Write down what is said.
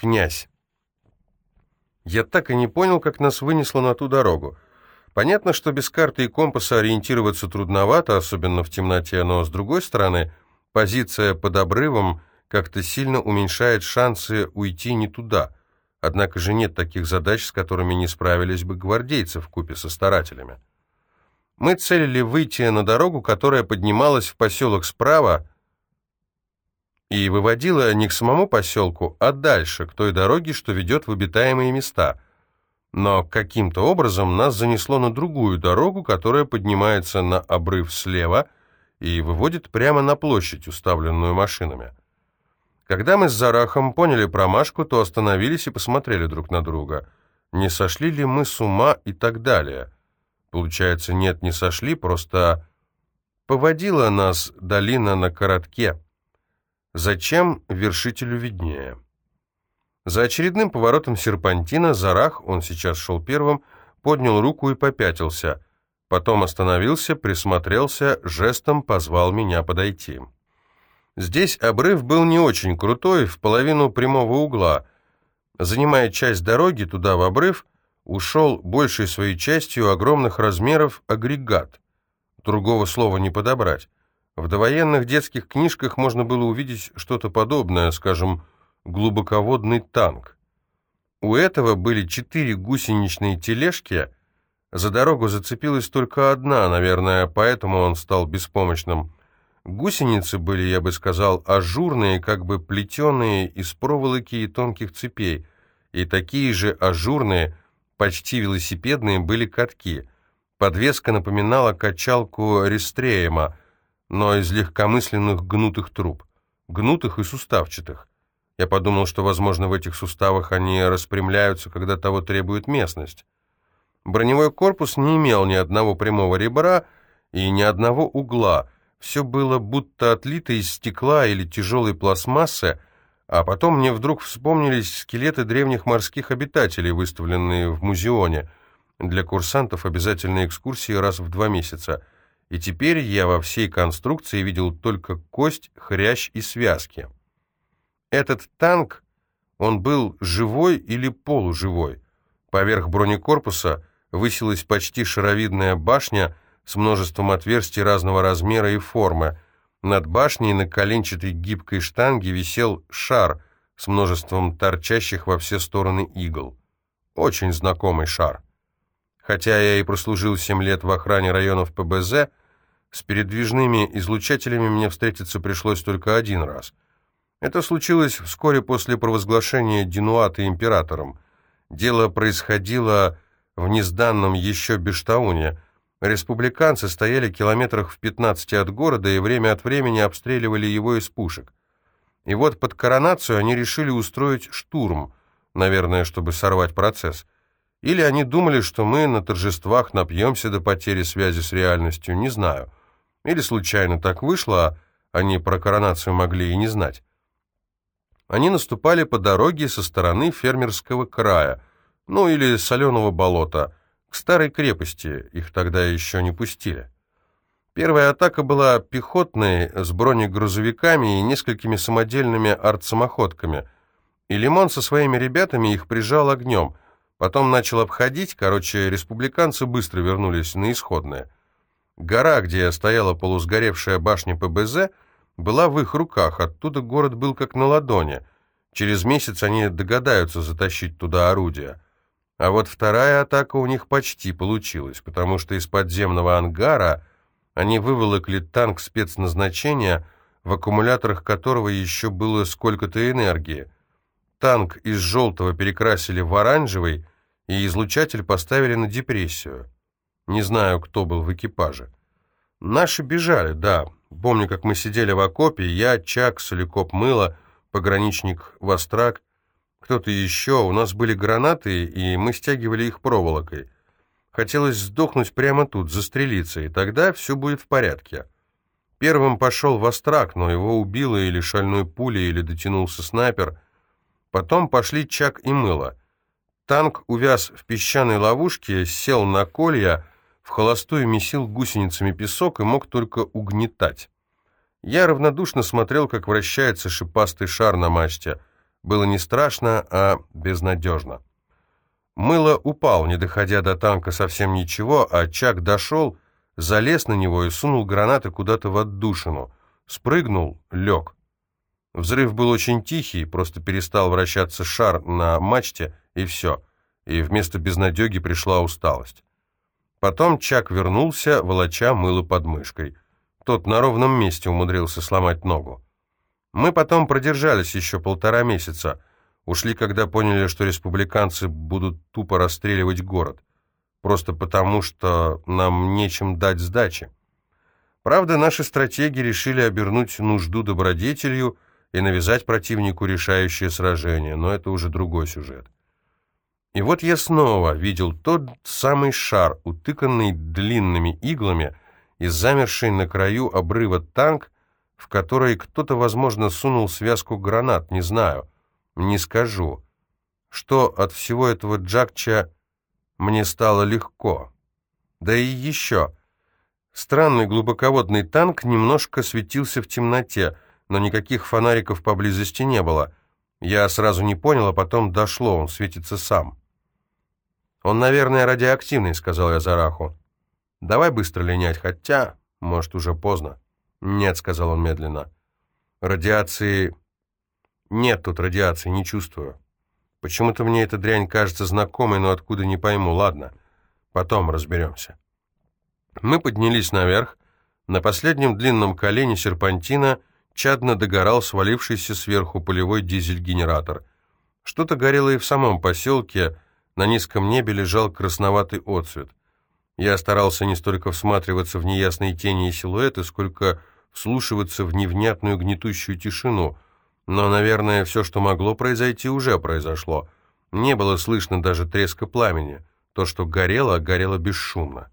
князь. Я так и не понял, как нас вынесло на ту дорогу. Понятно, что без карты и компаса ориентироваться трудновато, особенно в темноте, но, с другой стороны, позиция под обрывом как-то сильно уменьшает шансы уйти не туда. Однако же нет таких задач, с которыми не справились бы гвардейцы в купе со старателями. Мы целили выйти на дорогу, которая поднималась в поселок справа и выводила не к самому поселку, а дальше, к той дороге, что ведет в обитаемые места. Но каким-то образом нас занесло на другую дорогу, которая поднимается на обрыв слева и выводит прямо на площадь, уставленную машинами. Когда мы с Зарахом поняли промашку, то остановились и посмотрели друг на друга. Не сошли ли мы с ума и так далее. Получается, нет, не сошли, просто поводила нас долина на коротке. Зачем вершителю виднее? За очередным поворотом серпантина Зарах, он сейчас шел первым, поднял руку и попятился. Потом остановился, присмотрелся, жестом позвал меня подойти. Здесь обрыв был не очень крутой, в половину прямого угла. Занимая часть дороги туда в обрыв, ушел большей своей частью огромных размеров агрегат. Другого слова не подобрать. В довоенных детских книжках можно было увидеть что-то подобное, скажем, глубоководный танк. У этого были четыре гусеничные тележки, за дорогу зацепилась только одна, наверное, поэтому он стал беспомощным. Гусеницы были, я бы сказал, ажурные, как бы плетеные из проволоки и тонких цепей, и такие же ажурные, почти велосипедные были катки. Подвеска напоминала качалку Рестреема, но из легкомысленных гнутых труб, гнутых и суставчатых. Я подумал, что, возможно, в этих суставах они распрямляются, когда того требует местность. Броневой корпус не имел ни одного прямого ребра и ни одного угла. Все было будто отлито из стекла или тяжелой пластмассы, а потом мне вдруг вспомнились скелеты древних морских обитателей, выставленные в музеоне. Для курсантов обязательные экскурсии раз в два месяца. И теперь я во всей конструкции видел только кость, хрящ и связки. Этот танк, он был живой или полуживой. Поверх бронекорпуса высилась почти шаровидная башня с множеством отверстий разного размера и формы – над башней на коленчатой гибкой штанге висел шар с множеством торчащих во все стороны игл. Очень знакомый шар. Хотя я и прослужил семь лет в охране районов ПБЗ, с передвижными излучателями мне встретиться пришлось только один раз. Это случилось вскоре после провозглашения Динуата императором. Дело происходило в незданном еще Бештауне – Республиканцы стояли километрах в 15 от города и время от времени обстреливали его из пушек. И вот под коронацию они решили устроить штурм, наверное, чтобы сорвать процесс. Или они думали, что мы на торжествах напьемся до потери связи с реальностью, не знаю. Или случайно так вышло, а они про коронацию могли и не знать. Они наступали по дороге со стороны фермерского края, ну или соленого болота – к старой крепости, их тогда еще не пустили. Первая атака была пехотной, с бронегрузовиками и несколькими самодельными артсамоходками, и Лимон со своими ребятами их прижал огнем, потом начал обходить, короче, республиканцы быстро вернулись на исходное. Гора, где стояла полусгоревшая башня ПБЗ, была в их руках, оттуда город был как на ладони. Через месяц они догадаются затащить туда орудия. А вот вторая атака у них почти получилась, потому что из подземного ангара они выволокли танк спецназначения, в аккумуляторах которого еще было сколько-то энергии. Танк из желтого перекрасили в оранжевый, и излучатель поставили на депрессию. Не знаю, кто был в экипаже. Наши бежали, да. Помню, как мы сидели в окопе, я, Чак, Соликоп Мыло, пограничник Вострак, кто-то еще, у нас были гранаты, и мы стягивали их проволокой. Хотелось сдохнуть прямо тут, застрелиться, и тогда все будет в порядке. Первым пошел Вострак, но его убило или шальной пулей, или дотянулся снайпер. Потом пошли Чак и Мыло. Танк увяз в песчаной ловушке, сел на колья, в холостую месил гусеницами песок и мог только угнетать. Я равнодушно смотрел, как вращается шипастый шар на мачте — Было не страшно, а безнадежно. Мыло упал, не доходя до танка совсем ничего, а Чак дошел, залез на него и сунул гранаты куда-то в отдушину. Спрыгнул, лег. Взрыв был очень тихий, просто перестал вращаться шар на мачте, и все. И вместо безнадеги пришла усталость. Потом Чак вернулся, волоча мыло под мышкой. Тот на ровном месте умудрился сломать ногу. Мы потом продержались еще полтора месяца. Ушли, когда поняли, что республиканцы будут тупо расстреливать город. Просто потому, что нам нечем дать сдачи. Правда, наши стратеги решили обернуть нужду добродетелью и навязать противнику решающее сражение, но это уже другой сюжет. И вот я снова видел тот самый шар, утыканный длинными иглами и замерший на краю обрыва танк, в который кто-то, возможно, сунул связку гранат, не знаю, не скажу. Что от всего этого Джакча мне стало легко. Да и еще. Странный глубоководный танк немножко светился в темноте, но никаких фонариков поблизости не было. Я сразу не понял, а потом дошло, он светится сам. «Он, наверное, радиоактивный», — сказал я Зараху. «Давай быстро линять, хотя, может, уже поздно». «Нет», — сказал он медленно. «Радиации...» «Нет тут радиации, не чувствую. Почему-то мне эта дрянь кажется знакомой, но откуда не пойму. Ладно, потом разберемся». Мы поднялись наверх. На последнем длинном колене серпантина чадно догорал свалившийся сверху полевой дизель-генератор. Что-то горело и в самом поселке, на низком небе лежал красноватый отцвет. Я старался не столько всматриваться в неясные тени и силуэты, сколько вслушиваться в невнятную гнетущую тишину. Но, наверное, все, что могло произойти, уже произошло. Не было слышно даже треска пламени. То, что горело, горело бесшумно.